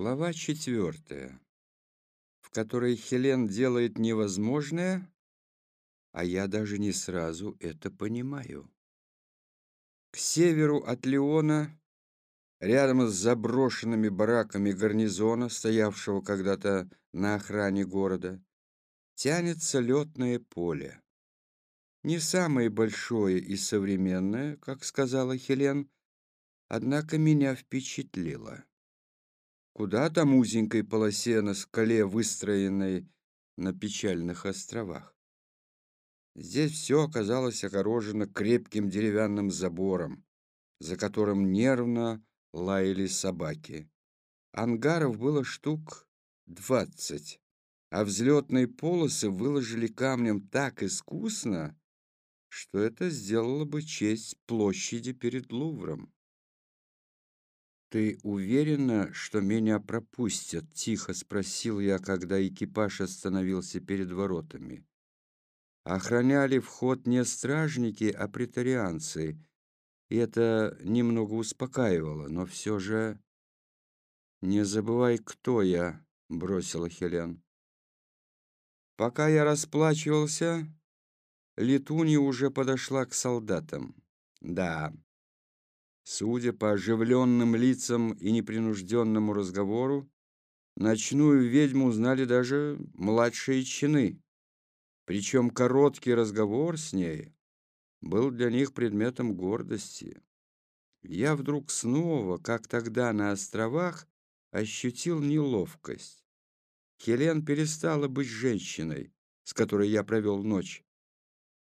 Глава четвертая, в которой Хелен делает невозможное, а я даже не сразу это понимаю. К северу от Леона, рядом с заброшенными бараками гарнизона, стоявшего когда-то на охране города, тянется летное поле. Не самое большое и современное, как сказала Хелен, однако меня впечатлило. Куда там узенькой полосе на скале, выстроенной на печальных островах? Здесь все оказалось огорожено крепким деревянным забором, за которым нервно лаяли собаки. Ангаров было штук двадцать, а взлетные полосы выложили камнем так искусно, что это сделало бы честь площади перед Лувром. «Ты уверена, что меня пропустят?» — тихо спросил я, когда экипаж остановился перед воротами. Охраняли вход не стражники, а претарианцы, и это немного успокаивало, но все же... «Не забывай, кто я», — бросила Хелен. Пока я расплачивался, Летунья уже подошла к солдатам. Да, Судя по оживленным лицам и непринужденному разговору, ночную ведьму знали даже младшие чины. Причем короткий разговор с ней был для них предметом гордости. Я вдруг снова, как тогда на островах, ощутил неловкость. Хелен перестала быть женщиной, с которой я провел ночь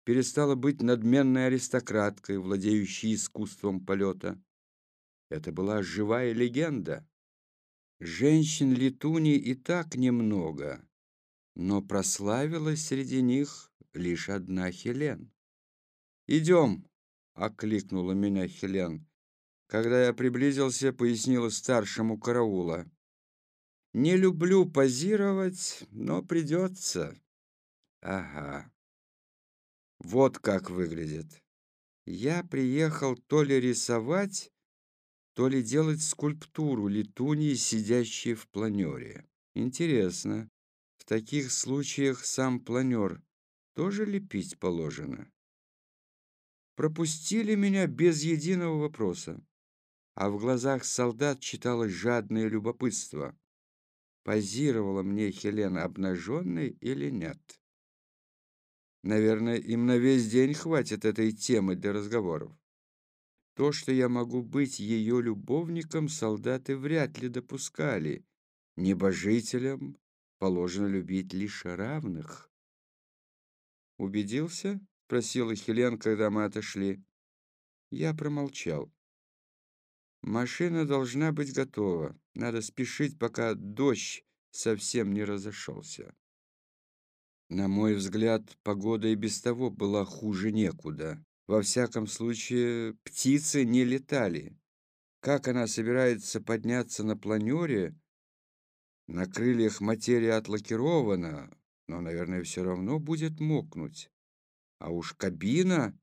перестала быть надменной аристократкой, владеющей искусством полета. Это была живая легенда. Женщин Летуни и так немного, но прославилась среди них лишь одна Хелен. «Идем!» — окликнула меня Хелен. Когда я приблизился, пояснила старшему караула. «Не люблю позировать, но придется». «Ага, вот как выглядит. Я приехал то ли рисовать, то ли делать скульптуру летуньи, сидящей в планере. Интересно, в таких случаях сам планер тоже лепить положено? Пропустили меня без единого вопроса, а в глазах солдат читалось жадное любопытство. Позировала мне Хелена обнаженной или нет? Наверное, им на весь день хватит этой темы для разговоров. То, что я могу быть ее любовником, солдаты вряд ли допускали. Небожителям положено любить лишь равных. «Убедился?» — спросила Хелен, когда мы отошли. Я промолчал. «Машина должна быть готова. Надо спешить, пока дождь совсем не разошелся». На мой взгляд, погода и без того была хуже некуда. Во всяком случае, птицы не летали. Как она собирается подняться на планере? На крыльях материя отлакирована, но, наверное, все равно будет мокнуть. А уж кабина,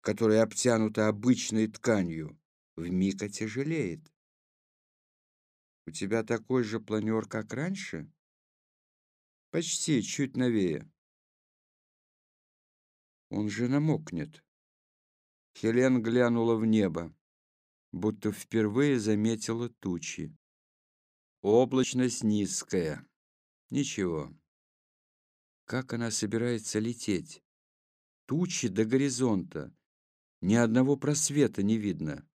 которая обтянута обычной тканью, вмиг отяжелеет. У тебя такой же планер, как раньше? Почти, чуть новее. Он же намокнет. Хелен глянула в небо, будто впервые заметила тучи. Облачность низкая. Ничего. Как она собирается лететь? Тучи до горизонта. Ни одного просвета не видно.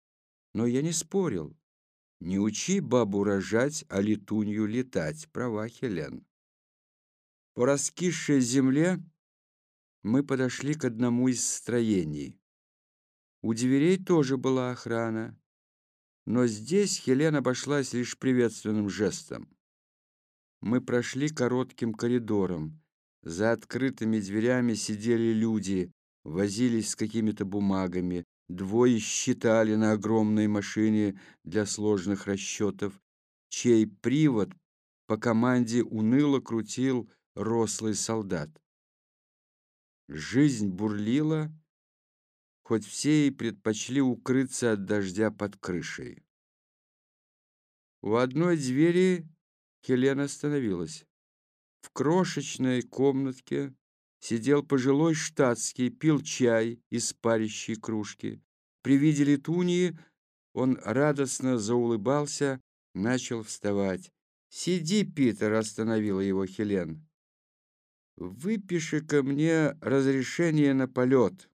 Но я не спорил. Не учи бабу рожать, а летунью летать. Права, Хелен. По раскисшей земле мы подошли к одному из строений. У дверей тоже была охрана, но здесь Хелен обошлась лишь приветственным жестом. Мы прошли коротким коридором. За открытыми дверями сидели люди, возились с какими-то бумагами. Двое считали на огромной машине для сложных расчетов, чей привод по команде уныло крутил рослый солдат. Жизнь бурлила, хоть все и предпочли укрыться от дождя под крышей. У одной двери Хелена остановилась. В крошечной комнатке сидел пожилой штатский, пил чай из парящей кружки. При виде летуньи он радостно заулыбался, начал вставать. «Сиди, Питер!» — остановила его Хелен. «Выпиши-ка мне разрешение на полет».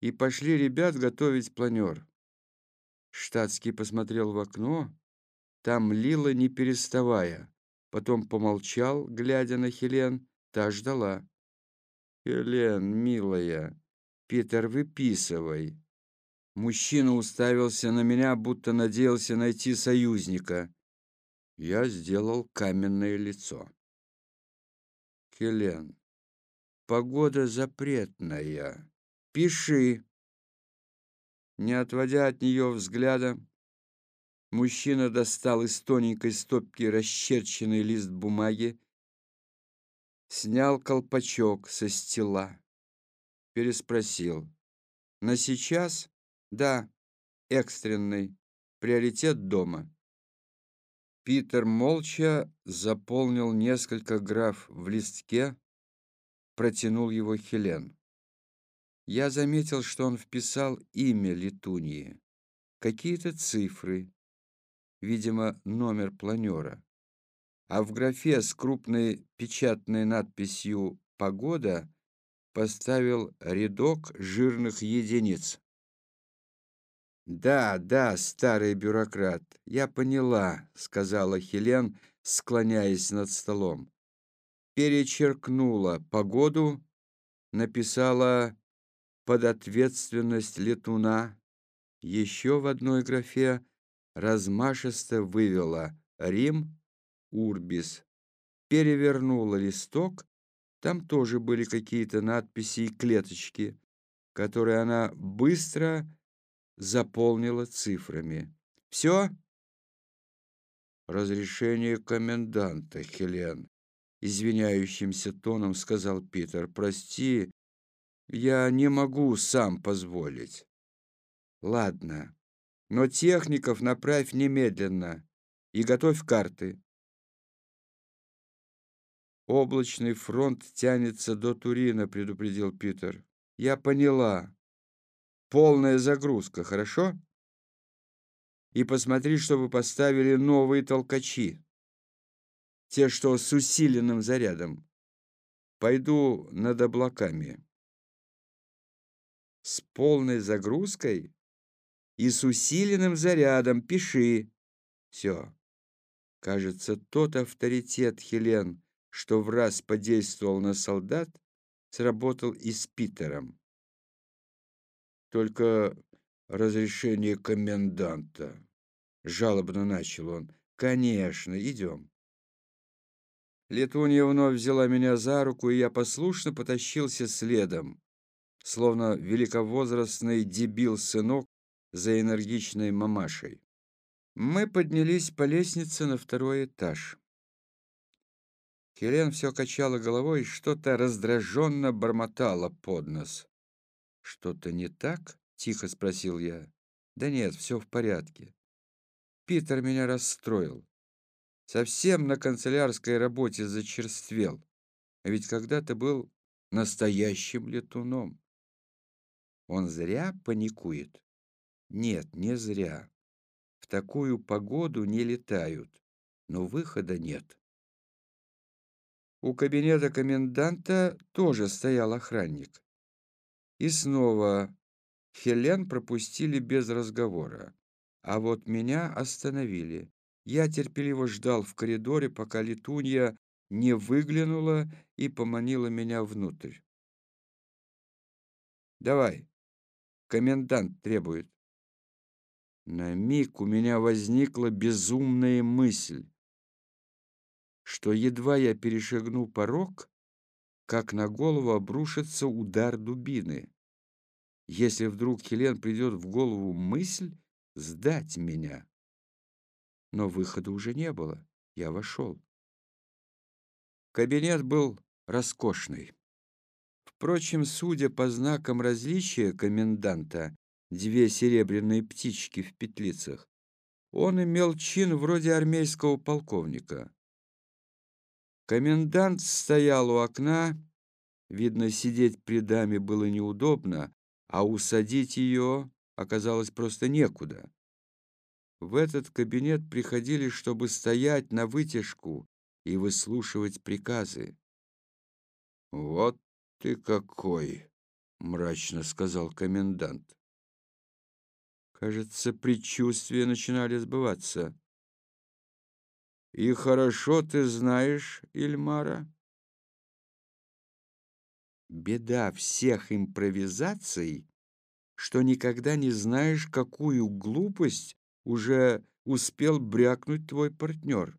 И пошли ребят готовить планер. Штатский посмотрел в окно. Там лило не переставая. Потом помолчал, глядя на Хелен. Та ждала. «Хелен, милая, Питер, выписывай». Мужчина уставился на меня, будто надеялся найти союзника. Я сделал каменное лицо. Хелен, погода запретная. Пиши. Не отводя от нее взгляда, мужчина достал из тоненькой стопки расчерченный лист бумаги, снял колпачок со стела, переспросил. На сейчас да, экстренный. Приоритет дома. Питер молча заполнил несколько граф в листке, протянул его Хелен. Я заметил, что он вписал имя Летуньи, какие-то цифры, видимо, номер планера, а в графе с крупной печатной надписью «Погода» поставил рядок жирных единиц. «Да, да, старый бюрократ, я поняла», — сказала Хелен, склоняясь над столом. Перечеркнула погоду, написала «под ответственность летуна». Еще в одной графе размашисто вывела «Рим Урбис». Перевернула листок, там тоже были какие-то надписи и клеточки, которые она быстро заполнила цифрами. «Все?» «Разрешение коменданта, Хелен», — извиняющимся тоном сказал Питер. «Прости, я не могу сам позволить». «Ладно, но техников направь немедленно и готовь карты». «Облачный фронт тянется до Турина», — предупредил Питер. «Я поняла полная загрузка, хорошо? И посмотри, чтобы поставили новые толкачи. Те, что с усиленным зарядом. Пойду над облаками. С полной загрузкой и с усиленным зарядом пиши. Все. Кажется, тот авторитет Хелен, что в раз подействовал на солдат, сработал и с Питером. Только разрешение коменданта. Жалобно начал он. Конечно, идем. Летунья вновь взяла меня за руку, и я послушно потащился следом, словно великовозрастный дебил-сынок за энергичной мамашей. Мы поднялись по лестнице на второй этаж. Хелен все качала головой и что-то раздраженно бормотала под нос. «Что-то не так?» — тихо спросил я. «Да нет, все в порядке. Питер меня расстроил. Совсем на канцелярской работе зачерствел. А ведь когда-то был настоящим летуном. Он зря паникует? Нет, не зря. В такую погоду не летают, но выхода нет. У кабинета коменданта тоже стоял охранник. И снова Хелен пропустили без разговора. А вот меня остановили. Я терпеливо ждал в коридоре, пока летунья не выглянула и поманила меня внутрь. «Давай, комендант требует». На миг у меня возникла безумная мысль, что едва я перешагну порог, как на голову обрушится удар дубины. Если вдруг Хелен придет в голову мысль сдать меня. Но выхода уже не было. Я вошел. Кабинет был роскошный. Впрочем, судя по знакам различия коменданта, две серебряные птички в петлицах, Он имел чин вроде армейского полковника. Комендант стоял у окна, видно, сидеть при даме было неудобно, а усадить ее оказалось просто некуда. В этот кабинет приходили, чтобы стоять на вытяжку и выслушивать приказы. «Вот ты какой!» — мрачно сказал комендант. Кажется, предчувствия начинали сбываться. «И хорошо ты знаешь, Ильмара?» Беда всех импровизаций, что никогда не знаешь, какую глупость уже успел брякнуть твой партнер.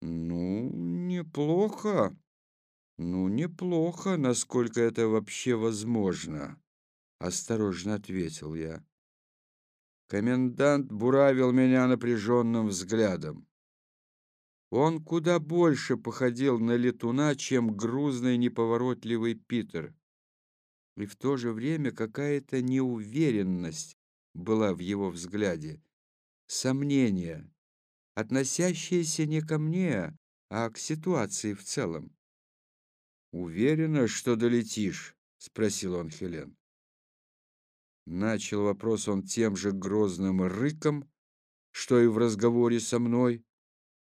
Ну, неплохо. Ну, неплохо, насколько это вообще возможно, осторожно ответил я. Комендант буравил меня напряженным взглядом. Он куда больше походил на летуна, чем грузный неповоротливый Питер. И в то же время какая-то неуверенность была в его взгляде, сомнение, относящееся не ко мне, а к ситуации в целом. «Уверена, что долетишь?» — спросил он Хелен. Начал вопрос он тем же грозным рыком, что и в разговоре со мной,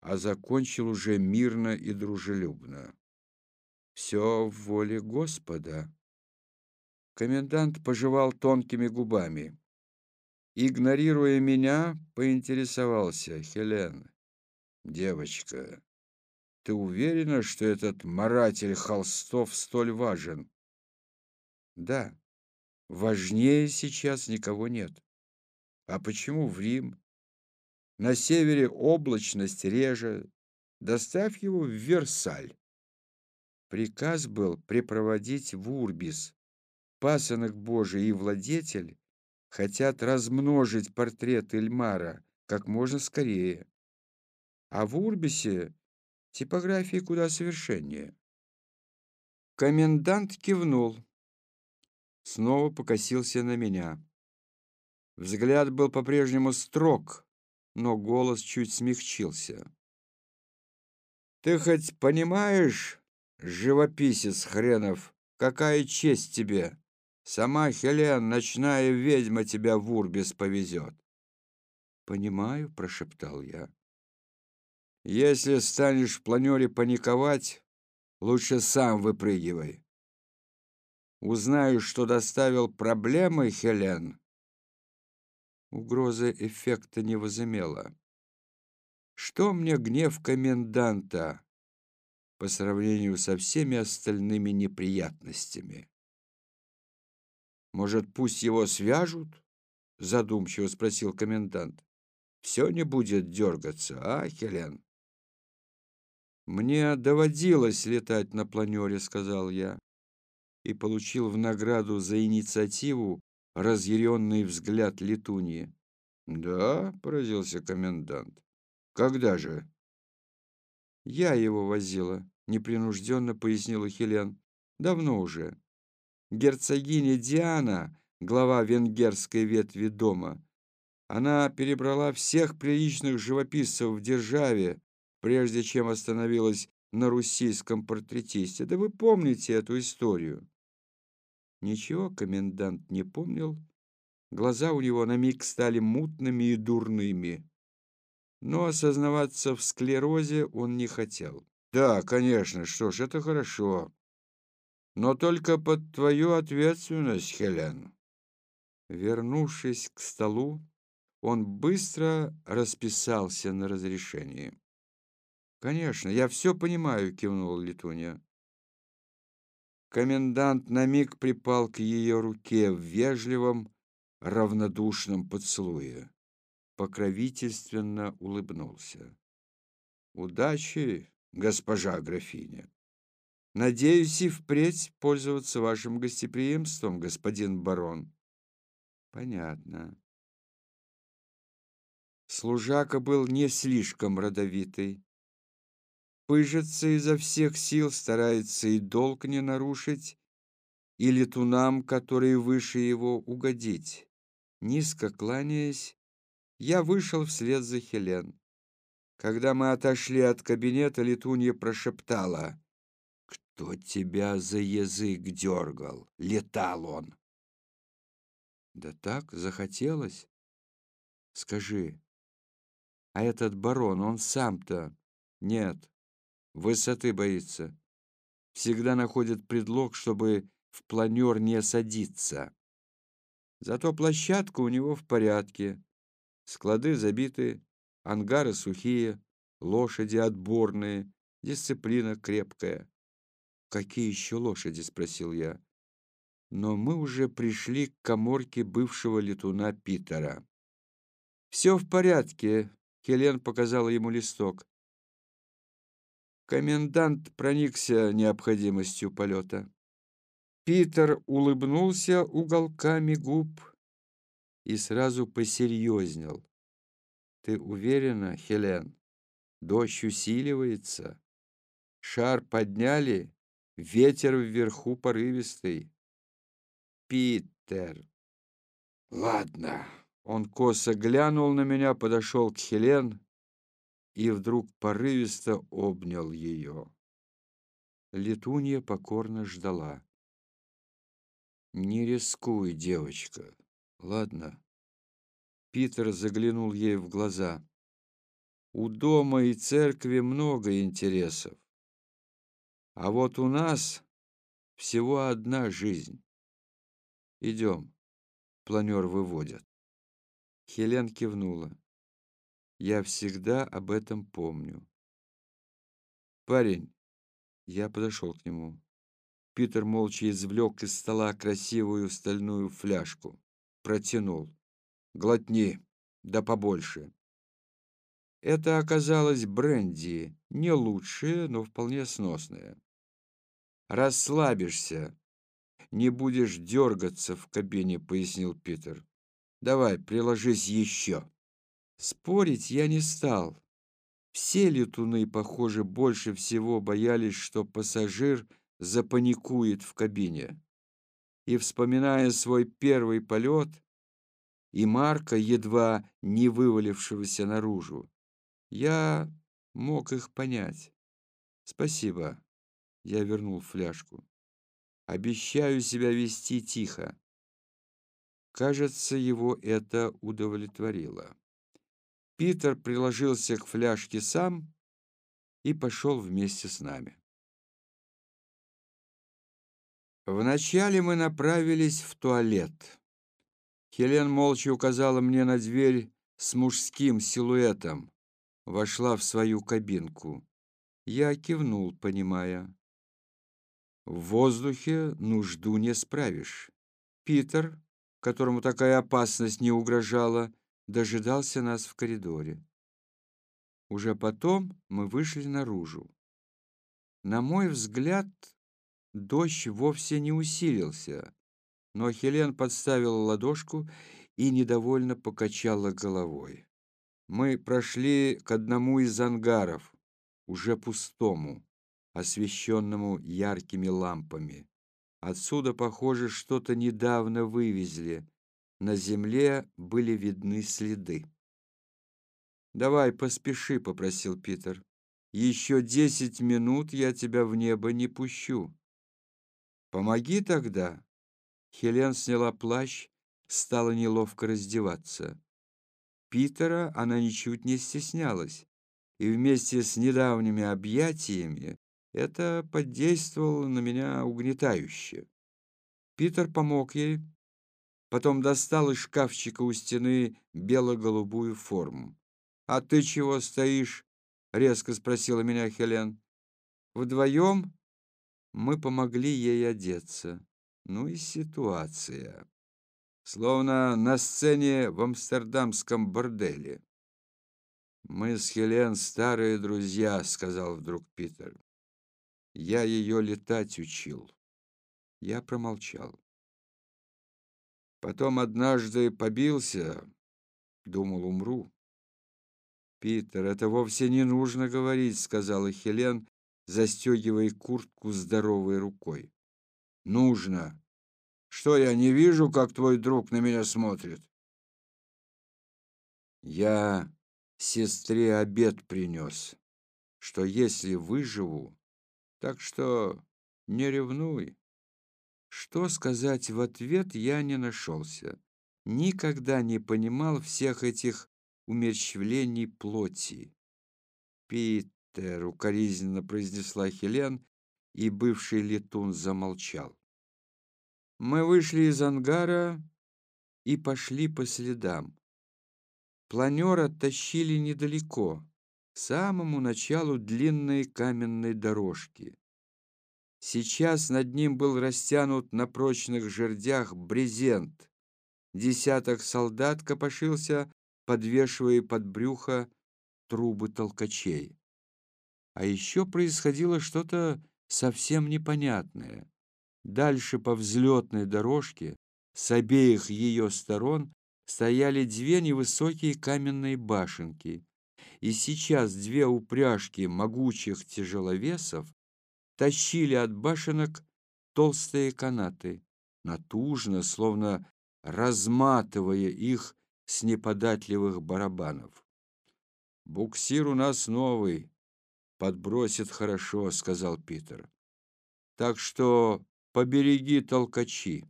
а закончил уже мирно и дружелюбно. «Все в воле Господа». Комендант пожевал тонкими губами. Игнорируя меня, поинтересовался Хелен. «Девочка, ты уверена, что этот маратель холстов столь важен?» «Да», Важнее сейчас никого нет. А почему в Рим? На севере облачность реже. Доставь его в Версаль. Приказ был припроводить в Урбис. Пасынок Божий и владетель хотят размножить портрет Эльмара как можно скорее. А в Урбисе типографии куда совершеннее. Комендант кивнул снова покосился на меня. Взгляд был по-прежнему строг, но голос чуть смягчился. «Ты хоть понимаешь, живописец хренов, какая честь тебе? Сама Хелен, ночная ведьма, тебя в Урбис повезет». «Понимаю», — прошептал я. «Если станешь в планере паниковать, лучше сам выпрыгивай. Узнаю, что доставил проблемы, Хелен. Угроза эффекта не возымела. Что мне гнев коменданта по сравнению со всеми остальными неприятностями? Может, пусть его свяжут? Задумчиво спросил комендант. Все не будет дергаться, а, Хелен? Мне доводилось летать на планере, сказал я и получил в награду за инициативу разъяренный взгляд летуньи. «Да?» — поразился комендант. «Когда же?» «Я его возила», — непринужденно пояснила Хелен. «Давно уже. Герцогиня Диана, глава венгерской ветви дома, она перебрала всех приличных живописцев в державе, прежде чем остановилась на руссийском портретисте. Да вы помните эту историю?» Ничего комендант не помнил. Глаза у него на миг стали мутными и дурными. Но осознаваться в склерозе он не хотел. «Да, конечно, что ж, это хорошо. Но только под твою ответственность, Хелен». Вернувшись к столу, он быстро расписался на разрешении. «Конечно, я все понимаю», — кивнул Летунья. Комендант на миг припал к ее руке в вежливом, равнодушном поцелуе. Покровительственно улыбнулся. «Удачи, госпожа графиня! Надеюсь и впредь пользоваться вашим гостеприимством, господин барон». «Понятно». Служака был не слишком родовитый, пыжится изо всех сил, старается и долг не нарушить, и летунам, которые выше его, угодить. Низко кланяясь, Я вышел вслед за Хелен. Когда мы отошли от кабинета, Летунья прошептала. «Кто тебя за язык дергал? Летал он!» «Да так, захотелось. Скажи, а этот барон, он сам-то...» «Нет, высоты боится. Всегда находит предлог, чтобы в планер не садиться. Зато площадка у него в порядке. Склады забиты, ангары сухие, лошади отборные, дисциплина крепкая. «Какие еще лошади?» — спросил я. Но мы уже пришли к коморке бывшего летуна Питера. «Все в порядке», — Хелен показала ему листок. Комендант проникся необходимостью полета. Питер улыбнулся уголками губ и сразу посерьезнел. «Ты уверена, Хелен? Дождь усиливается. Шар подняли, ветер вверху порывистый. Питер. Ладно». Он косо глянул на меня, подошел к Хелен и вдруг порывисто обнял ее. Летунья покорно ждала. «Не рискуй, девочка, ладно?» Питер заглянул ей в глаза. «У дома и церкви много интересов. А вот у нас всего одна жизнь. Идем, планер выводят». Хелен кивнула. «Я всегда об этом помню». «Парень!» Я подошел к нему. Питер молча извлек из стола красивую стальную фляжку. Протянул. «Глотни, да побольше». Это оказалось бренди, не лучшее, но вполне сносное. «Расслабишься, не будешь дергаться в кабине», — пояснил Питер. «Давай, приложись еще». Спорить я не стал. Все летуны, похоже, больше всего боялись, что пассажир — запаникует в кабине. И, вспоминая свой первый полет, и Марка, едва не вывалившегося наружу, я мог их понять. «Спасибо», — я вернул фляжку. «Обещаю себя вести тихо». Кажется, его это удовлетворило. Питер приложился к фляжке сам и пошел вместе с нами. Вначале мы направились в туалет. Хелен молча указала мне на дверь с мужским силуэтом. Вошла в свою кабинку. Я кивнул, понимая. В воздухе нужду не справишь. Питер, которому такая опасность не угрожала, дожидался нас в коридоре. Уже потом мы вышли наружу. На мой взгляд, Дождь вовсе не усилился, но Хелен подставила ладошку и недовольно покачала головой. Мы прошли к одному из ангаров, уже пустому, освещенному яркими лампами. Отсюда, похоже, что-то недавно вывезли. На земле были видны следы. «Давай, поспеши», — попросил Питер. «Еще десять минут я тебя в небо не пущу». «Помоги тогда!» Хелен сняла плащ, стала неловко раздеваться. Питера она ничуть не стеснялась, и вместе с недавними объятиями это подействовало на меня угнетающе. Питер помог ей, потом достал из шкафчика у стены бело-голубую форму. «А ты чего стоишь?» — резко спросила меня Хелен. «Вдвоем мы помогли ей одеться. Ну и ситуация. Словно на сцене в амстердамском борделе. «Мы с Хелен старые друзья», — сказал вдруг Питер. «Я ее летать учил». Я промолчал. Потом однажды побился, думал, умру. «Питер, это вовсе не нужно говорить», — сказала Хелен, застегивая куртку здоровой рукой. «Нужно. Что, я не вижу, как твой друг на меня смотрит?» Я сестре обед принес, что если выживу, так что не ревнуй. Что сказать в ответ я не нашелся. Никогда не понимал всех этих умерщвлений плоти. «Питер», — укоризненно произнесла Хелен, и бывший летун замолчал. Мы вышли из ангара и пошли по следам. Планер оттащили недалеко, к самому началу длинной каменной дорожки. Сейчас над ним был растянут на прочных жердях брезент. Десяток солдат копошился, подвешивая под брюхо трубы толкачей. А еще происходило что-то совсем непонятное. Дальше по взлетной дорожке с обеих ее сторон стояли две невысокие каменные башенки, и сейчас две упряжки могучих тяжеловесов тащили от башенок толстые канаты, натужно, словно разматывая их с неподатливых барабанов. «Буксир у нас новый, подбросит хорошо», — сказал Питер. «Так что побереги толкачи».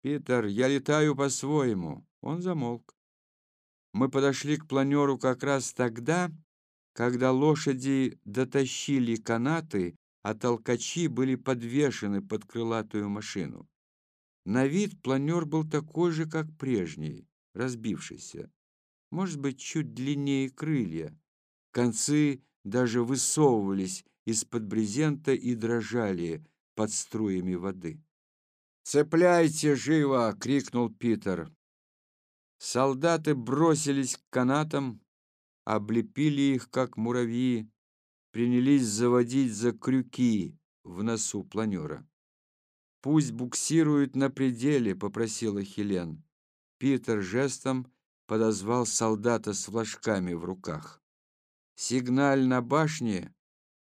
«Питер, я летаю по-своему». Он замолк. Мы подошли к планеру как раз тогда, когда лошади дотащили канаты а толкачи были подвешены под крылатую машину. На вид планер был такой же, как прежний, разбившийся. Может быть, чуть длиннее крылья. Концы даже высовывались из-под брезента и дрожали под струями воды. «Цепляйте живо!» — крикнул Питер. Солдаты бросились к канатам, облепили их, как муравьи, принялись заводить за крюки в носу планера. «Пусть буксируют на пределе», — попросила Хелен. Питер жестом подозвал солдата с флажками в руках. «Сигналь на башне,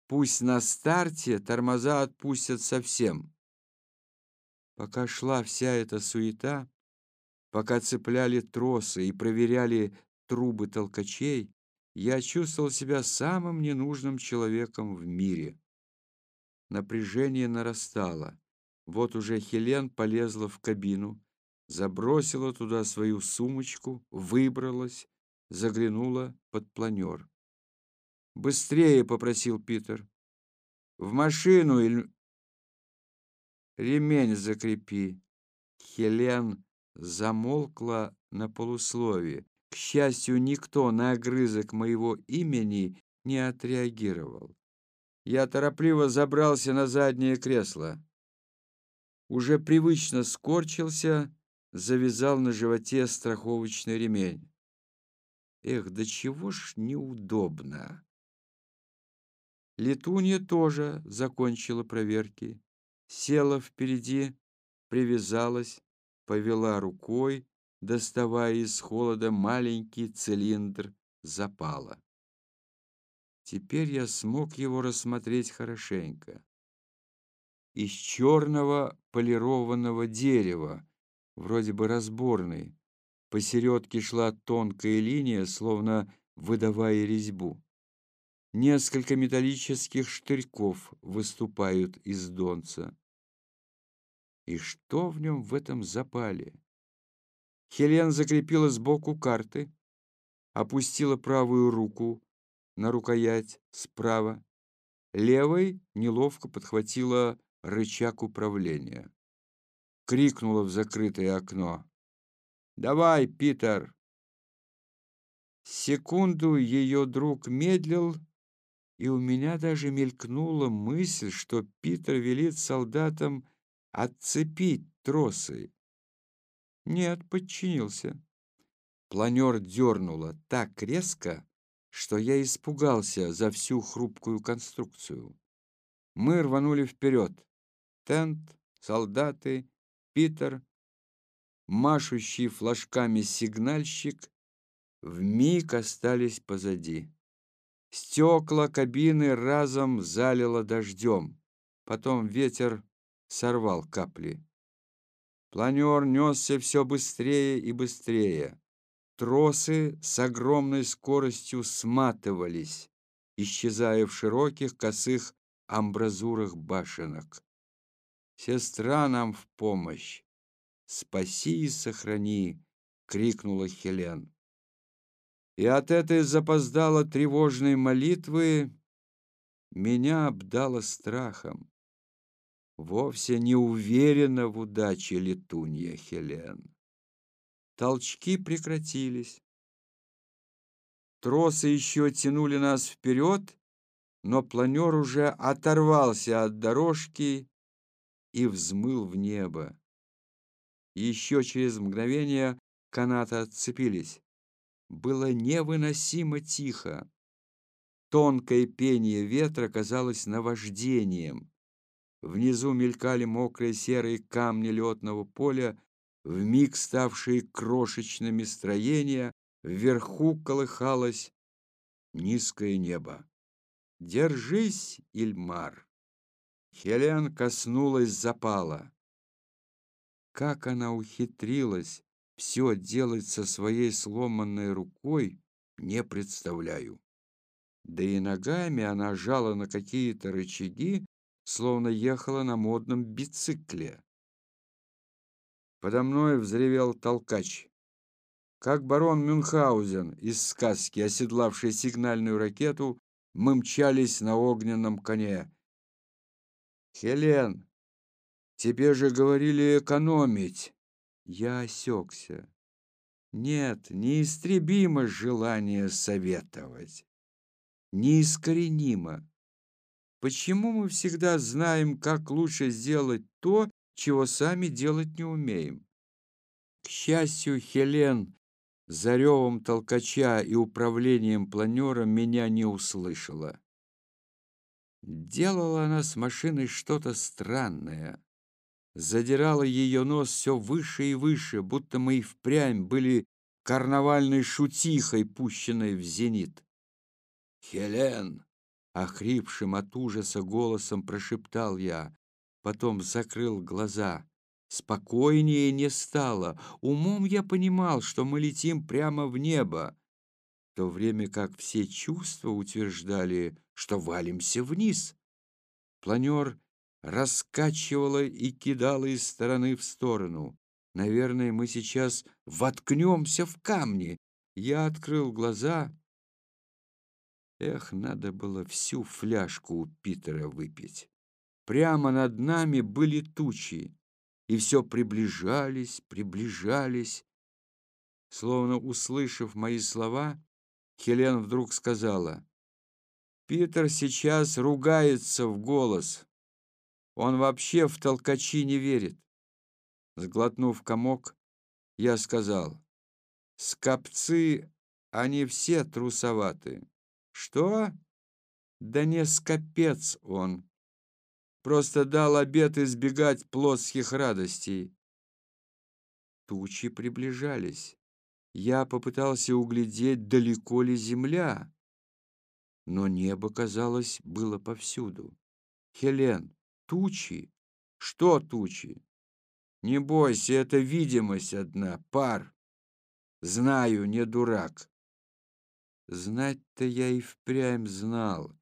пусть на старте тормоза отпустят совсем». Пока шла вся эта суета, пока цепляли тросы и проверяли трубы толкачей, я чувствовал себя самым ненужным человеком в мире. Напряжение нарастало. Вот уже Хелен полезла в кабину, забросила туда свою сумочку, выбралась, заглянула под планер. «Быстрее!» — попросил Питер. «В машину или...» «Ремень закрепи!» Хелен замолкла на полусловие. К счастью, никто на огрызок моего имени не отреагировал. Я торопливо забрался на заднее кресло. Уже привычно скорчился, завязал на животе страховочный ремень. Эх, да чего ж неудобно. Летунья тоже закончила проверки. Села впереди, привязалась, повела рукой, доставая из холода маленький цилиндр запала. Теперь я смог его рассмотреть хорошенько. Из черного полированного дерева, вроде бы разборный, посередке шла тонкая линия, словно выдавая резьбу. Несколько металлических штырьков выступают из донца. И что в нем в этом запале? Хелен закрепила сбоку карты, опустила правую руку на рукоять справа, левой неловко подхватила рычаг управления. Крикнула в закрытое окно. «Давай, Питер!» Секунду ее друг медлил, и у меня даже мелькнула мысль, что Питер велит солдатам отцепить тросы нет, подчинился. Планер дернуло так резко, что я испугался за всю хрупкую конструкцию. Мы рванули вперед. Тент, солдаты, Питер, машущий флажками сигнальщик вмиг остались позади. Стекла кабины разом залило дождем. Потом ветер сорвал капли. Планер несся все быстрее и быстрее. Тросы с огромной скоростью сматывались, исчезая в широких косых амбразурах башенок. «Сестра нам в помощь! Спаси и сохрани!» — крикнула Хелен. И от этой запоздало тревожной молитвы меня обдало страхом. Вовсе не уверена в удаче летунья Хелен. Толчки прекратились. Тросы еще тянули нас вперед, но планер уже оторвался от дорожки и взмыл в небо. Еще через мгновение канаты отцепились. Было невыносимо тихо. Тонкое пение ветра казалось наваждением. Внизу мелькали мокрые серые камни летного поля, вмиг ставшие крошечными строения, вверху колыхалось низкое небо. «Держись, Ильмар!» Хелен коснулась запала. Как она ухитрилась все делать со своей сломанной рукой, не представляю. Да и ногами она жала на какие-то рычаги, словно ехала на модном бицикле. Подо мной взревел толкач. Как барон Мюнхгаузен из сказки, оседлавший сигнальную ракету, мы мчались на огненном коне. «Хелен, тебе же говорили экономить!» Я осекся. Нет, неистребимо желание советовать. Неискоренимо. Почему мы всегда знаем, как лучше сделать то, чего сами делать не умеем. К счастью, Хелен за ревом толкача и управлением планера меня не услышала. Делала она с машиной что-то странное. Задирала ее нос все выше и выше, будто мы и впрямь были карнавальной шутихой, пущенной в зенит. «Хелен!» — охрипшим от ужаса голосом прошептал я потом закрыл глаза. Спокойнее не стало. Умом я понимал, что мы летим прямо в небо, в то время как все чувства утверждали, что валимся вниз. Планер раскачивало и кидало из стороны в сторону. Наверное, мы сейчас воткнемся в камни. Я открыл глаза. Эх, надо было всю фляжку у Питера выпить. Прямо над нами были тучи, и все приближались, приближались. Словно услышав мои слова, Хелен вдруг сказала, «Питер сейчас ругается в голос. Он вообще в толкачи не верит». Сглотнув комок, я сказал, «Скопцы, они все трусоваты». «Что?» «Да не скопец он». Просто дал обет избегать плотских радостей. Тучи приближались. Я попытался углядеть, далеко ли земля. Но небо, казалось, было повсюду. Хелен, тучи? Что тучи? Не бойся, это видимость одна, пар. Знаю, не дурак. Знать-то я и впрямь знал.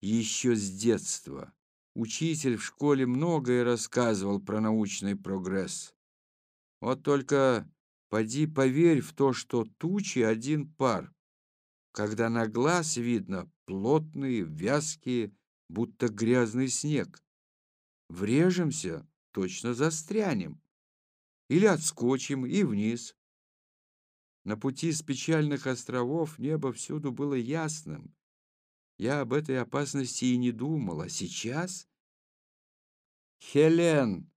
Еще с детства. Учитель в школе многое рассказывал про научный прогресс. Вот только поди поверь в то, что тучи один пар, когда на глаз видно плотные, вязкие, будто грязный снег. Врежемся, точно застрянем. Или отскочим и вниз. На пути с печальных островов небо всюду было ясным. Я об этой опасности и не думал, а сейчас Хелен,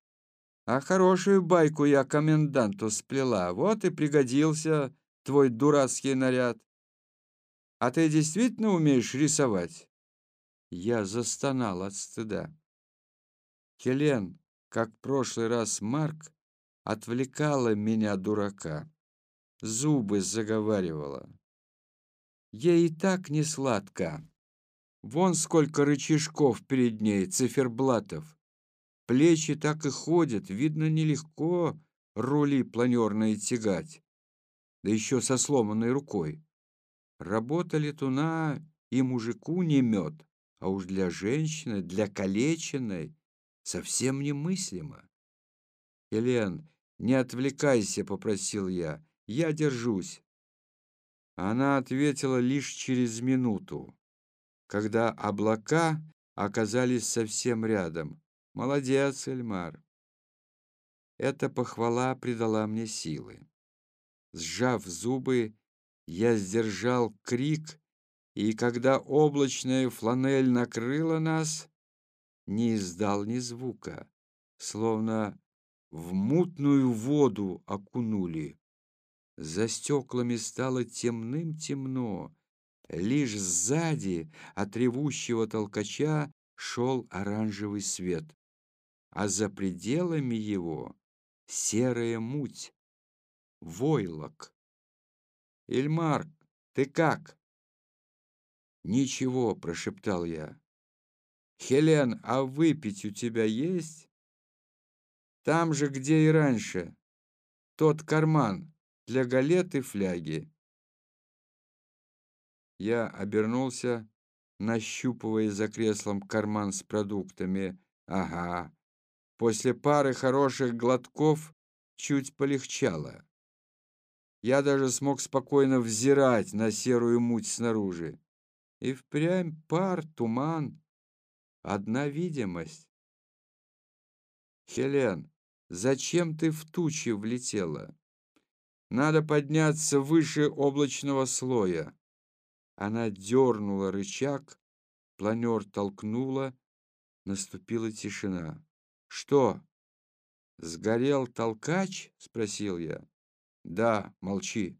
а хорошую байку я коменданту сплела, вот и пригодился твой дурацкий наряд. А ты действительно умеешь рисовать? Я застонал от стыда. Хелен, как в прошлый раз Марк, отвлекала меня, дурака. Зубы заговаривала. Ей и так не сладко. Вон сколько рычажков перед ней, циферблатов. Плечи так и ходят, видно, нелегко рули планерные тягать. да еще со сломанной рукой. Работа летуна и мужику не мед, а уж для женщины, для калеченной, совсем немыслимо. «Елен, не отвлекайся», — попросил я, — «я держусь». Она ответила лишь через минуту, когда облака оказались совсем рядом. «Молодец, Эльмар!» Эта похвала придала мне силы. Сжав зубы, я сдержал крик, и когда облачная фланель накрыла нас, не издал ни звука, словно в мутную воду окунули. За стеклами стало темным-темно. Лишь сзади от ревущего толкача шел оранжевый свет, а за пределами его серая муть, войлок. «Ильмар, ты как?» «Ничего», — прошептал я. «Хелен, а выпить у тебя есть?» «Там же, где и раньше. Тот карман для галет и фляги». Я обернулся, нащупывая за креслом карман с продуктами. «Ага, после пары хороших глотков чуть полегчало. Я даже смог спокойно взирать на серую муть снаружи. И впрямь пар, туман, одна видимость. Хелен, зачем ты в тучи влетела? Надо подняться выше облачного слоя. Она дернула рычаг, планер толкнула, наступила тишина. «Что, сгорел толкач?» — спросил я. «Да, молчи».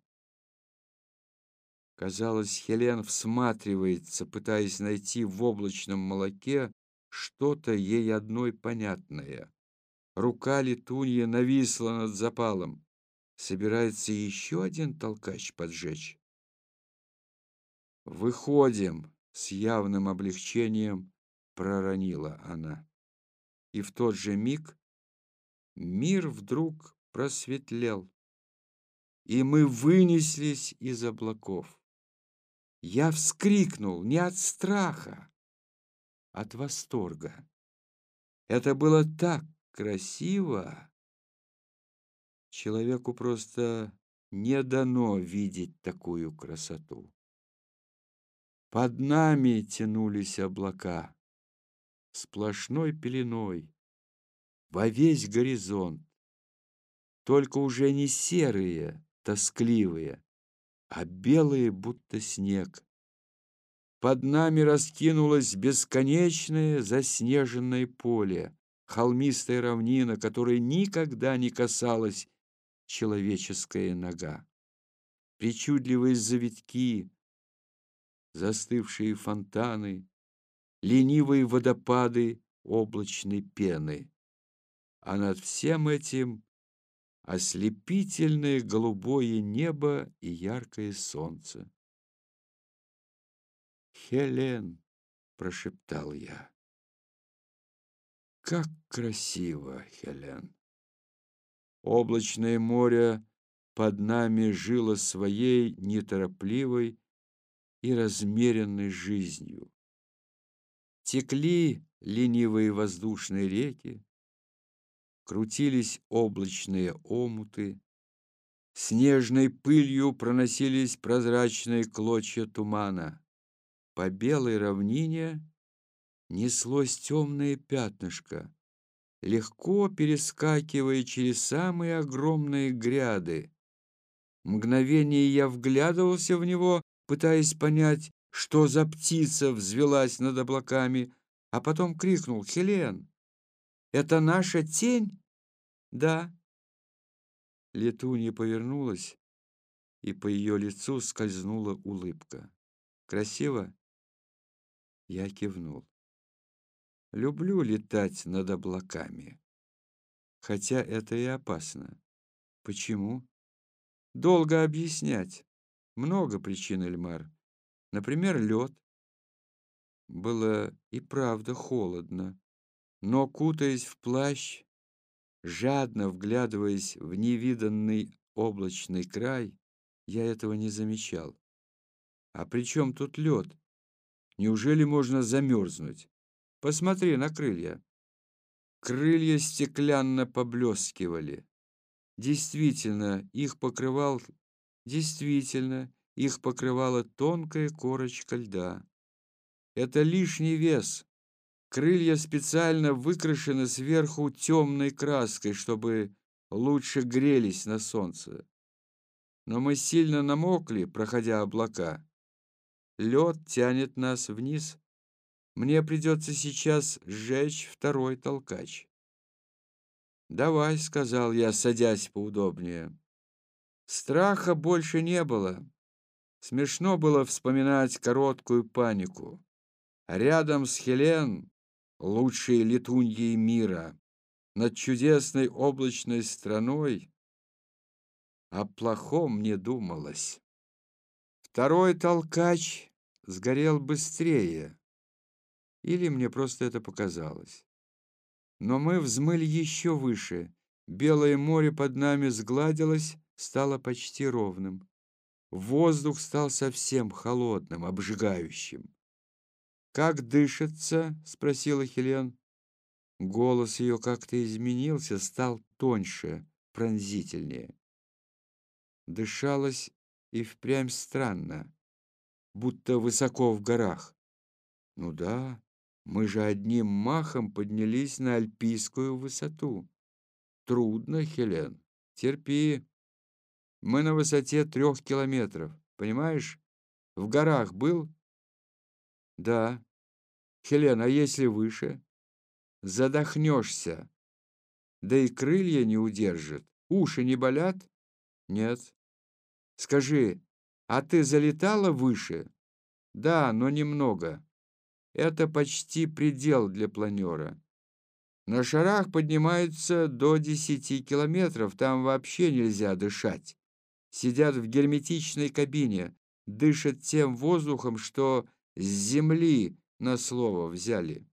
Казалось, Хелен всматривается, пытаясь найти в облачном молоке что-то ей одной понятное. Рука летунья нависла над запалом. Собирается еще один толкач поджечь. «Выходим!» — с явным облегчением проронила она. И в тот же миг мир вдруг просветлел, и мы вынеслись из облаков. Я вскрикнул не от страха, от восторга. Это было так красиво. Человеку просто не дано видеть такую красоту. Под нами тянулись облака, сплошной пеленой, во весь горизонт. Только уже не серые, тоскливые, а белые, будто снег. Под нами раскинулось бесконечное заснеженное поле, холмистая равнина, которой никогда не касалась человеческая нога. Причудливые завитки, застывшие фонтаны, ленивые водопады облачной пены. А над всем этим ослепительное голубое небо и яркое солнце. «Хелен!» — прошептал я. «Как красиво, Хелен!» Облачное море под нами жило своей неторопливой, и размеренной жизнью. Текли ленивые воздушные реки, крутились облачные омуты, снежной пылью проносились прозрачные клочья тумана. По белой равнине неслось темное пятнышко, легко перескакивая через самые огромные гряды. Мгновение я вглядывался в него, пытаясь понять, что за птица взвелась над облаками, а потом крикнул «Хелен! Это наша тень?» «Да». Летунья повернулась, и по ее лицу скользнула улыбка. «Красиво?» Я кивнул. «Люблю летать над облаками, хотя это и опасно. Почему? Долго объяснять. Много причин, Эльмар. Например, лед. Было и правда холодно, но, кутаясь в плащ, жадно вглядываясь в невиданный облачный край, Я этого не замечал. А при чем тут лед? Неужели можно замерзнуть? Посмотри на крылья. Крылья стеклянно поблескивали. Действительно, их покрывал... Действительно, их покрывала тонкая корочка льда. Это лишний вес. Крылья специально выкрашены сверху темной краской, чтобы лучше грелись на солнце. Но мы сильно намокли, проходя облака. Лед тянет нас вниз. Мне придется сейчас сжечь второй толкач. «Давай», — сказал я, садясь поудобнее. Страха больше не было. Смешно было вспоминать короткую панику. рядом с Хелен лучшей летуньей мира, над чудесной облачной страной, о плохом не думалось. Второй толкач сгорел быстрее, или мне просто это показалось. Но мы взмыли еще выше. Белое море под нами сгладилось, стало почти ровным. Воздух стал совсем холодным, обжигающим. «Как дышится?» — спросила Хелен. Голос ее как-то изменился, стал тоньше, пронзительнее. Дышалось и впрямь странно, будто высоко в горах. Ну да, мы же одним махом поднялись на альпийскую высоту. Трудно, Хелен. Терпи. Мы на высоте трех километров. Понимаешь? В горах был? Да. Хелен, а если выше? Задохнешься. Да и крылья не удержит. Уши не болят? Нет. Скажи, а ты залетала выше? Да, но немного. Это почти предел для планера. На шарах поднимаются до 10 километров, там вообще нельзя дышать. Сидят в герметичной кабине, дышат тем воздухом, что с земли на слово взяли.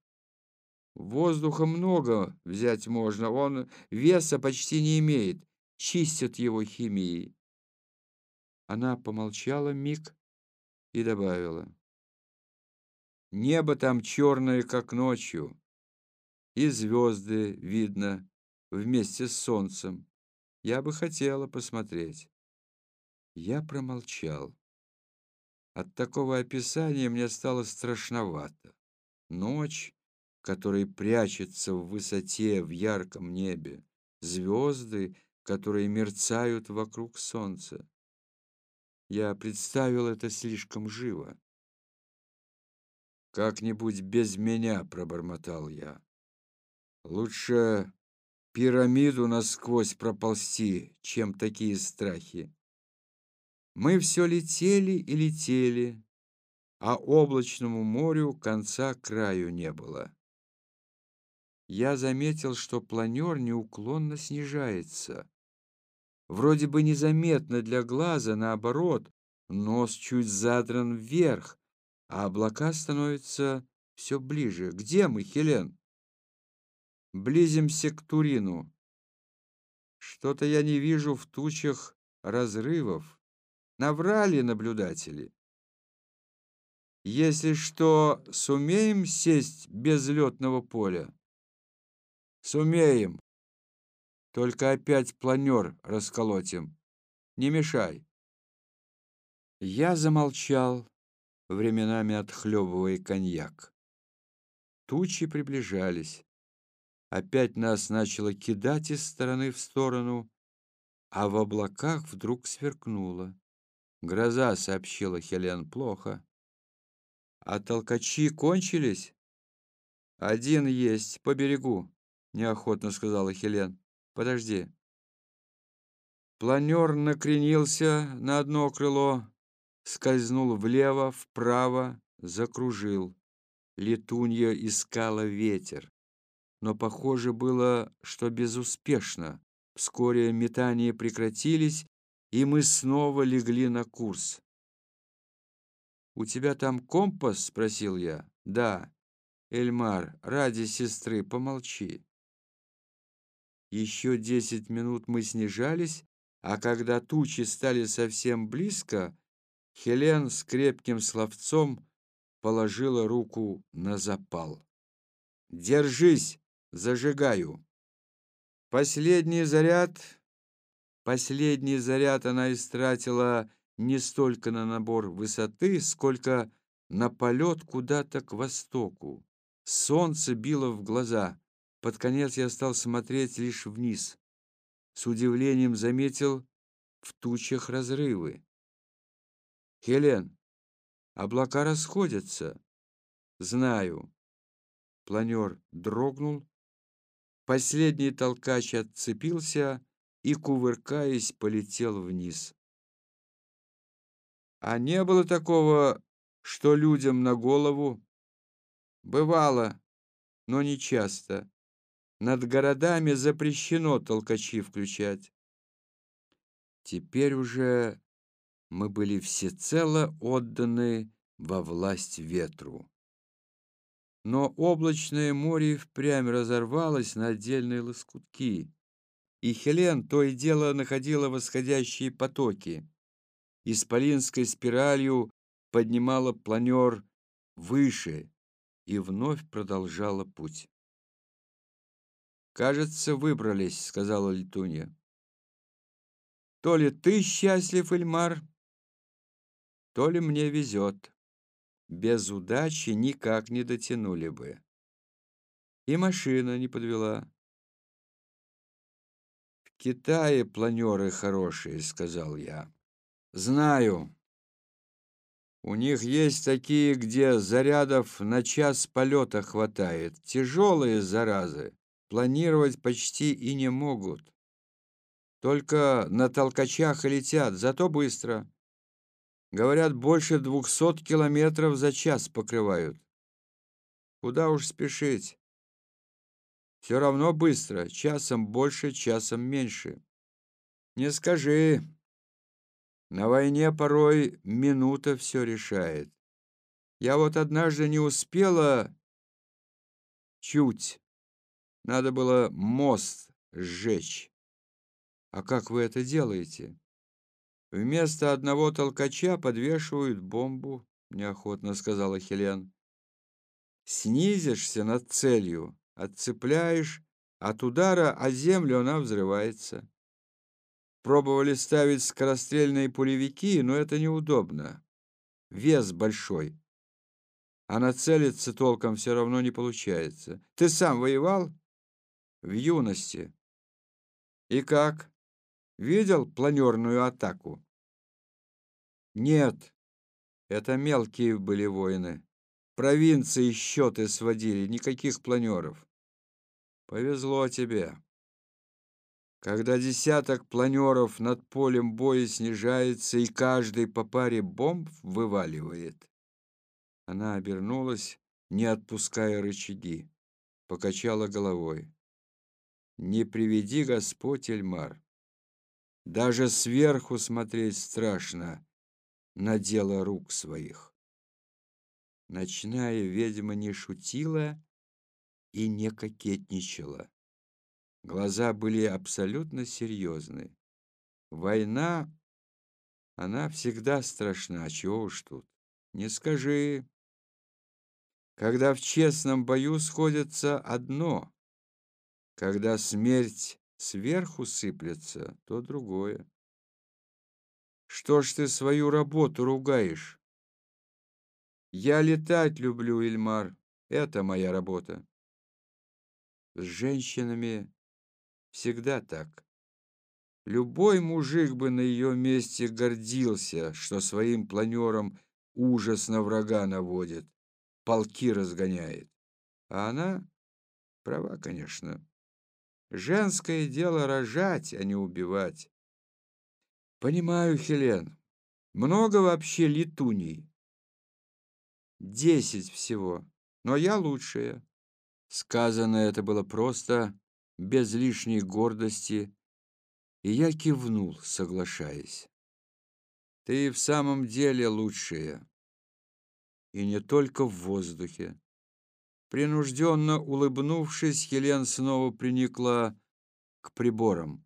Воздуха много взять можно, он веса почти не имеет, чистят его химией. Она помолчала миг и добавила. Небо там черное, как ночью, и звезды видно вместе с солнцем. Я бы хотела посмотреть. Я промолчал. От такого описания мне стало страшновато. Ночь, которая прячется в высоте, в ярком небе, звезды, которые мерцают вокруг солнца. Я представил это слишком живо. «Как-нибудь без меня», — пробормотал я. «Лучше пирамиду насквозь проползти, чем такие страхи». Мы все летели и летели, а облачному морю конца краю не было. Я заметил, что планер неуклонно снижается. Вроде бы незаметно для глаза, наоборот, нос чуть задран вверх, а облака становятся все ближе. Где мы, Хелен? Близимся к Турину. Что-то я не вижу в тучах разрывов. Наврали наблюдатели. Если что, сумеем сесть без летного поля? Сумеем. Только опять планер расколотим. Не мешай. Я замолчал, временами отхлебывая коньяк. Тучи приближались. Опять нас начало кидать из стороны в сторону, а в облаках вдруг сверкнуло. «Гроза», — сообщила Хелен, — «плохо». «А толкачи кончились?» «Один есть, по берегу», — неохотно сказала Хелен. «Подожди». Планер накренился на одно крыло, скользнул влево, вправо, закружил. Летунья искала ветер. Но похоже было, что безуспешно. Вскоре метания прекратились, и мы снова легли на курс. «У тебя там компас?» — спросил я. «Да». «Эльмар, ради сестры, помолчи». Еще десять минут мы снижались, А когда тучи стали совсем близко, Хелен с крепким словцом положила руку на запал. «Держись! Зажигаю!» Последний заряд... Последний заряд она истратила не столько на набор высоты, сколько на полет куда-то к востоку. Солнце било в глаза. Под конец я стал смотреть лишь вниз. С удивлением заметил в тучах разрывы. «Хелен, облака расходятся». «Знаю». Планер дрогнул. Последний толкач отцепился и, кувыркаясь, полетел вниз. А не было такого, что людям на голову? Бывало, но не часто. Над городами запрещено толкачи включать. Теперь уже мы были всецело отданы во власть ветру. Но облачное море впрямь разорвалось на отдельные лоскутки, и Хелен то и дело находила восходящие потоки. Исполинской спиралью поднимала планер выше и вновь продолжала путь. «Кажется, выбрались», — сказала Летунья. «То ли ты счастлив, Эльмар, то ли мне везет. Без удачи никак не дотянули бы. И машина не подвела». «В Китае планеры хорошие», — сказал я. «Знаю. У них есть такие, где зарядов на час полета хватает. Тяжелые заразы планировать почти и не могут. Только на толкачах летят, зато быстро. Говорят, больше двухсот километров за час покрывают. Куда уж спешить? Все равно быстро, часом больше, часом меньше. Не скажи. На войне порой минута все решает. Я вот однажды не успела чуть надо было мост сжечь. А как вы это делаете? Вместо одного толкача подвешивают бомбу, неохотно сказала Хелен. Снизишься над целью, отцепляешь, от удара о землю она взрывается. Пробовали ставить скорострельные пулевики, но это неудобно. Вес большой. А нацелиться толком все равно не получается. Ты сам воевал? в юности. И как? Видел планерную атаку? Нет, это мелкие были воины. Провинции счеты сводили, никаких планеров. Повезло тебе. Когда десяток планеров над полем боя снижается и каждый по паре бомб вываливает. Она обернулась, не отпуская рычаги, покачала головой. Не приведи Господь, Эльмар. Даже сверху смотреть страшно на дело рук своих. Ночная ведьма не шутила и не кокетничала. Глаза были абсолютно серьезны. Война, она всегда страшна, чего уж тут. Не скажи. Когда в честном бою сходятся одно, когда смерть сверху сыплется, то другое. Что ж ты свою работу ругаешь? Я летать люблю, Ильмар. Это моя работа. С женщинами всегда так. Любой мужик бы на ее месте гордился, что своим планером ужас на врага наводит, полки разгоняет. А она права, конечно. Женское дело рожать, а не убивать. Понимаю, Хелен. Много вообще летуней. Десять всего, но я лучшая. Сказано это было просто, без лишней гордости, и я кивнул, соглашаясь. Ты в самом деле лучшая. И не только в воздухе. Принужденно улыбнувшись, Хелен снова приникла к приборам.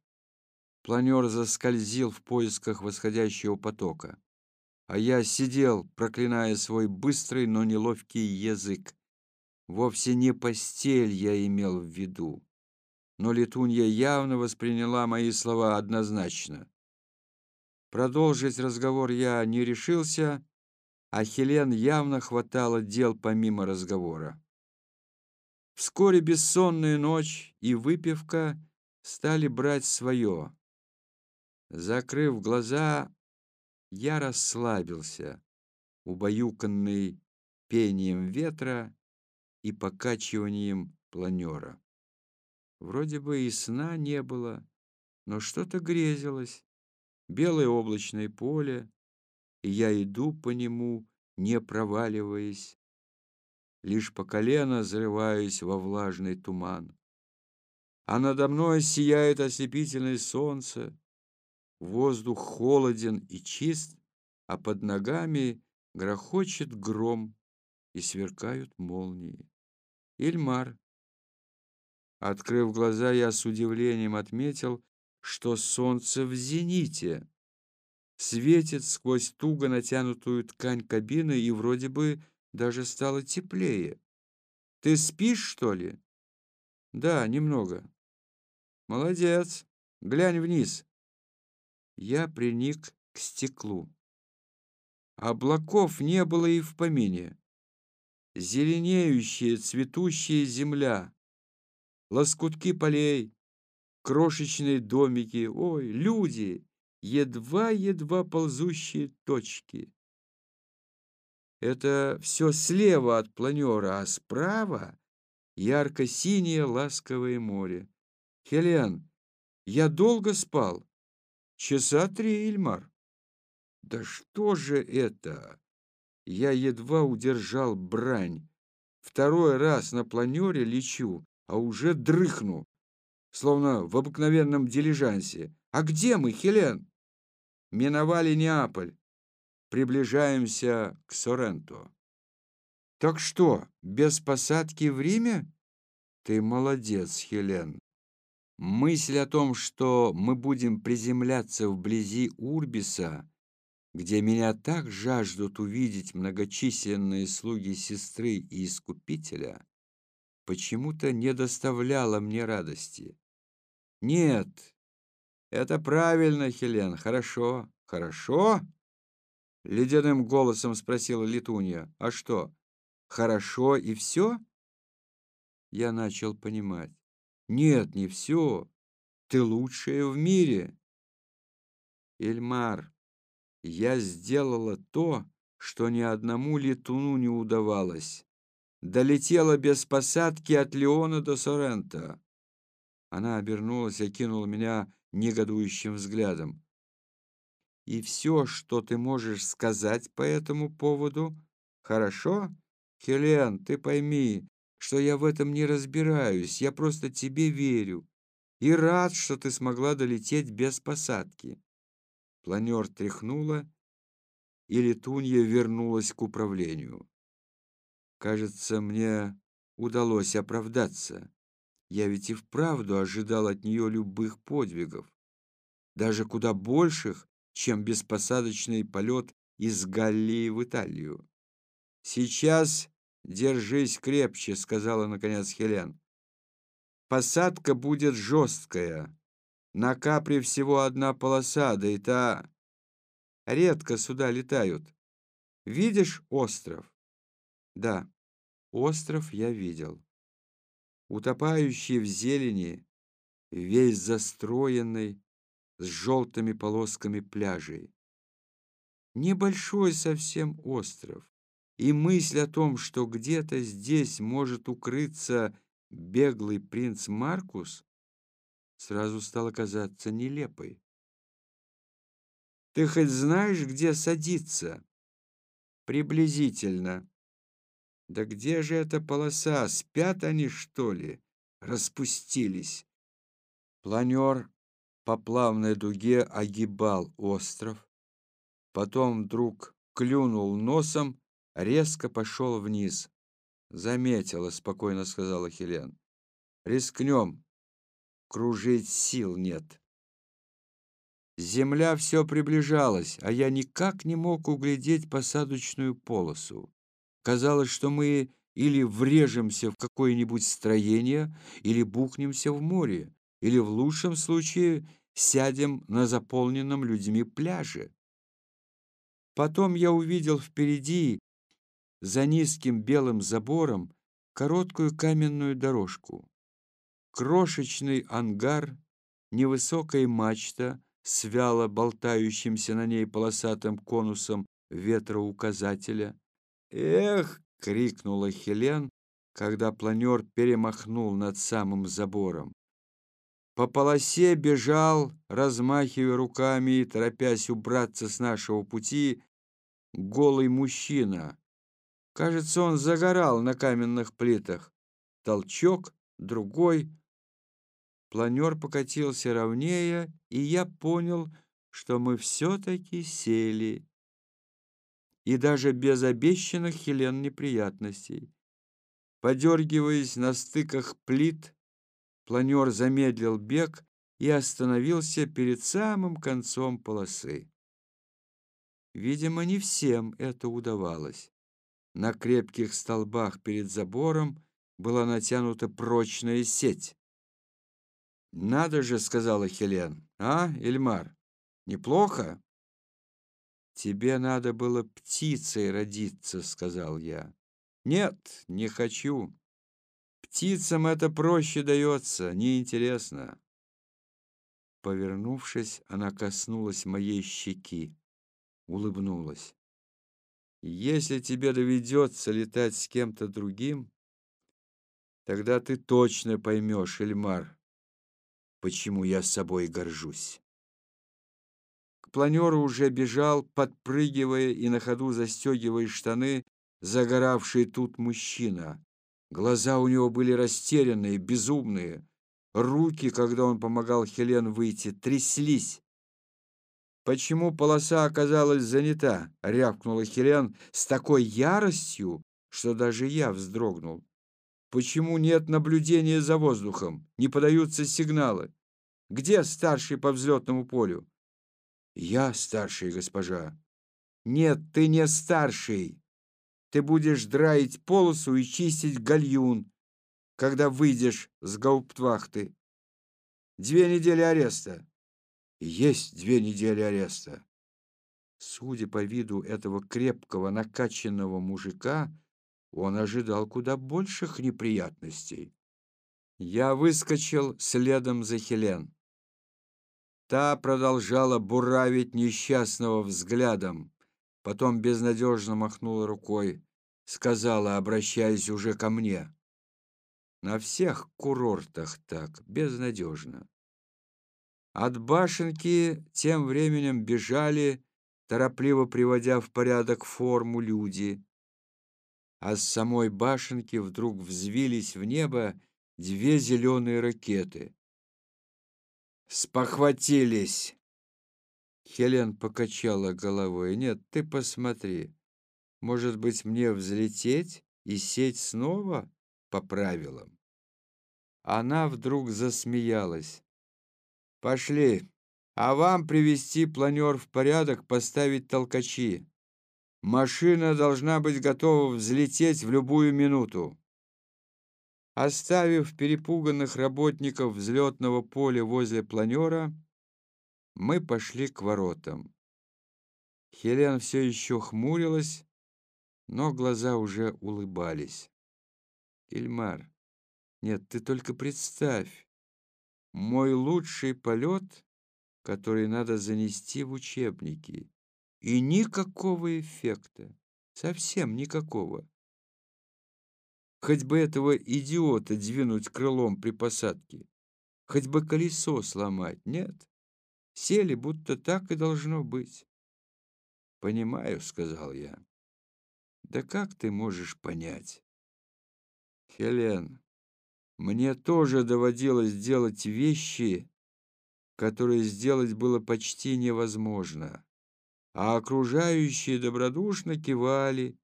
Планер заскользил в поисках восходящего потока, а я сидел, проклиная свой быстрый, но неловкий язык. Вовсе не постель я имел в виду, но летунья явно восприняла мои слова однозначно. Продолжить разговор я не решился, а Хелен явно хватало дел помимо разговора. Вскоре бессонная ночь и выпивка стали брать свое. Закрыв глаза, я расслабился, убаюканный пением ветра и покачиванием планера. Вроде бы и сна не было, но что-то грезилось. Белое облачное поле, и я иду по нему, не проваливаясь. Лишь по колено зарываюсь во влажный туман. А надо мной сияет ослепительное солнце, Воздух холоден и чист, а под ногами грохочет гром и сверкают молнии. Ильмар. Открыв глаза, я с удивлением отметил, что солнце в зените. Светит сквозь туго натянутую ткань кабины и вроде бы даже стало теплее. Ты спишь, что ли? Да, немного. Молодец. Глянь вниз. Я приник к стеклу. Облаков не было и в помине. Зеленеющая, цветущая земля, лоскутки полей, крошечные домики, ой, люди, едва-едва ползущие точки. Это все слева от планера, а справа ярко-синее ласковое море. Хелен, я долго спал? Часа три, Ильмар. Да что же это? Я едва удержал брань. Второй раз на планере лечу, а уже дрыхну, словно в обыкновенном дилижансе. А где мы, Хелен? Миновали Неаполь. Приближаемся к Соренто. Так что, без посадки в Риме? Ты молодец, Хелен. Мысль о том, что мы будем приземляться вблизи Урбиса, где меня так жаждут увидеть многочисленные слуги сестры и искупителя, почему-то не доставляла мне радости. Нет, это правильно, Хелен, хорошо, хорошо? Ледяным голосом спросила Летунья. А что, хорошо и все? Я начал понимать. Нет, не все. Ты лучшая в мире. Эльмар, я сделала то, что ни одному летуну не удавалось. Долетела без посадки от Леона до Сорента. Она обернулась и кинула меня негодующим взглядом. И все, что ты можешь сказать по этому поводу, хорошо? Хелен, ты пойми, что я в этом не разбираюсь, я просто тебе верю и рад, что ты смогла долететь без посадки. Планер тряхнула, и летунья вернулась к управлению. Кажется, мне удалось оправдаться. Я ведь и вправду ожидал от нее любых подвигов, даже куда больших, чем беспосадочный полет из Галлии в Италию. Сейчас «Держись крепче», — сказала наконец Хелен. «Посадка будет жесткая. На капре всего одна полоса, да и та... Редко сюда летают. Видишь остров?» «Да, остров я видел. Утопающий в зелени, весь застроенный, с желтыми полосками пляжей. Небольшой совсем остров и мысль о том, что где-то здесь может укрыться беглый принц Маркус, сразу стала казаться нелепой. «Ты хоть знаешь, где садиться?» «Приблизительно». «Да где же эта полоса? Спят они, что ли? Распустились». Планер по плавной дуге огибал остров, потом вдруг клюнул носом резко пошел вниз. «Заметила», — спокойно сказала Хелен. «Рискнем. Кружить сил нет». Земля все приближалась, а я никак не мог углядеть посадочную полосу. Казалось, что мы или врежемся в какое-нибудь строение, или бухнемся в море, или в лучшем случае сядем на заполненном людьми пляже. Потом я увидел впереди, за низким белым забором, короткую каменную дорожку. Крошечный ангар, невысокая мачта с вяло болтающимся на ней полосатым конусом ветроуказателя. «Эх!» — крикнула Хелен, когда планер перемахнул над самым забором. По полосе бежал, размахивая руками и торопясь убраться с нашего пути, голый мужчина. Кажется, он загорал на каменных плитах. Толчок, другой. Планер покатился ровнее, и я понял, что мы все-таки сели. И даже без обещанных Хелен неприятностей. Подергиваясь на стыках плит, Планер замедлил бег и остановился перед самым концом полосы. Видимо, не всем это удавалось. На крепких столбах перед забором была натянута прочная сеть. «Надо же», — сказала Хелен. «А, Эльмар, неплохо?» «Тебе надо было птицей родиться», — сказал я. «Нет, не хочу. Птицам это проще дается, неинтересно. Повернувшись, она коснулась моей щеки, улыбнулась. Если тебе доведется летать с кем-то другим, тогда ты точно поймешь, Эльмар, почему я с собой горжусь. К планеру уже бежал, подпрыгивая и на ходу застегивая штаны, загоравший тут мужчина. Глаза у него были растерянные, безумные. Руки, когда он помогал Хелен выйти, тряслись. «Почему полоса оказалась занята?» — рявкнула Хелен с такой яростью, что даже я вздрогнул. «Почему нет наблюдения за воздухом? Не подаются сигналы? Где старший по взлетному полю?» «Я старший, госпожа». «Нет, ты не старший ты будешь драить полосу и чистить гальюн, когда выйдешь с гауптвахты. Две недели ареста. Есть две недели ареста. Судя по виду этого крепкого, накачанного мужика, он ожидал куда больших неприятностей. Я выскочил следом за Хелен. Та продолжала буравить несчастного взглядом потом безнадежно махнула рукой, сказала, обращаясь уже ко мне. На всех курортах так, безнадежно. От башенки тем временем бежали, торопливо приводя в порядок форму люди, а с самой башенки вдруг взвились в небо две зеленые ракеты. «Спохватились!» Хелен покачала головой. «Нет, ты посмотри. Может быть, мне взлететь и сеть снова по правилам?» Она вдруг засмеялась. «Пошли, а вам привести планер в порядок, поставить толкачи. Машина должна быть готова взлететь в любую минуту». Оставив перепуганных работников взлетного поля возле планера, мы пошли к воротам. Хелен все еще хмурилась, но глаза уже улыбались. Ильмар, нет, ты только представь. Мой лучший полет, который надо занести в учебники. И никакого эффекта. Совсем никакого. Хоть бы этого идиота двинуть крылом при посадке. Хоть бы колесо сломать. Нет. Сели, будто так и должно быть. «Понимаю», — сказал я. «Да как ты можешь понять?» «Хелен, мне тоже доводилось делать вещи, которые сделать было почти невозможно, а окружающие добродушно кивали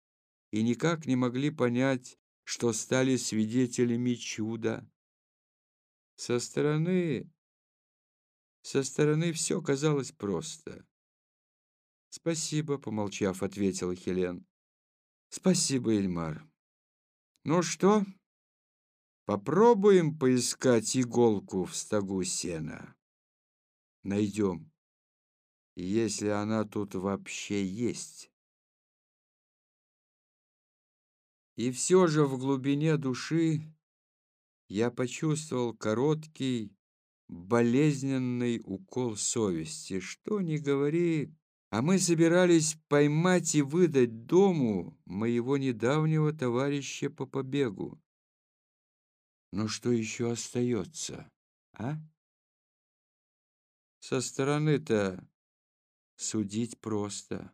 и никак не могли понять, что стали свидетелями чуда. Со стороны Со стороны все казалось просто. «Спасибо», — помолчав, ответила Хелен. «Спасибо, Эльмар. Ну что, попробуем поискать иголку в стогу сена? Найдем, если она тут вообще есть». И все же в глубине души я почувствовал короткий, болезненный укол совести. Что ни говори, а мы собирались поймать и выдать дому моего недавнего товарища по побегу. Но что еще остается, а? Со стороны-то судить просто.